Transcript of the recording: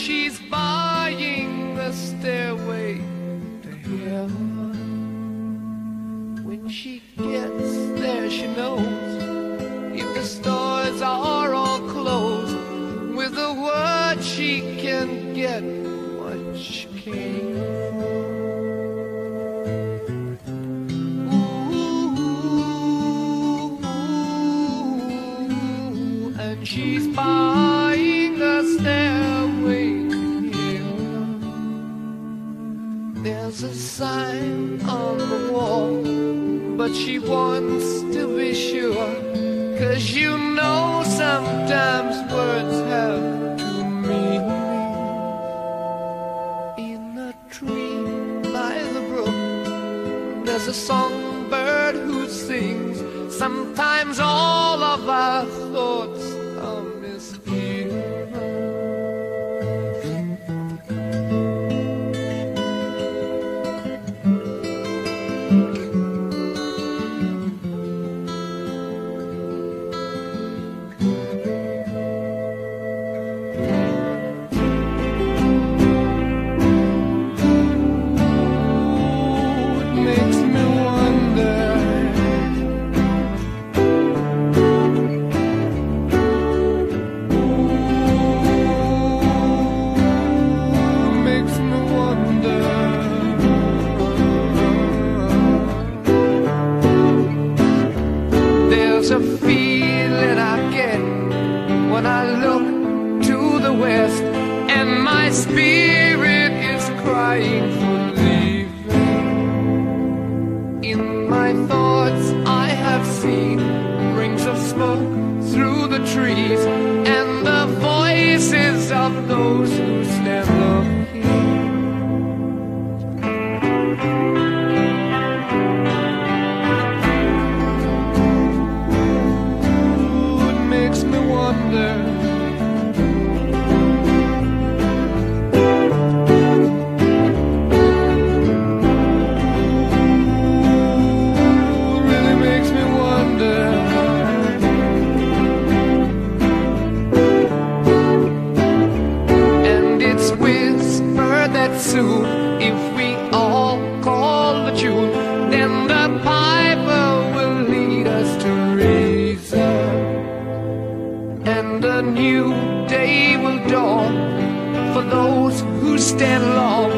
she's buying the stairway to heaven. When she gets there, she knows if the stores are all closed. With a word, she can get what she came for. Sign on the wall, but she wants to be sure. Cause you know sometimes words have two meanings. In a tree by the brook, there's a songbird who sings. Sometimes all of our thoughts soon, if we all call the tune, then the piper will lead us to reason. And a new day will dawn for those who stand long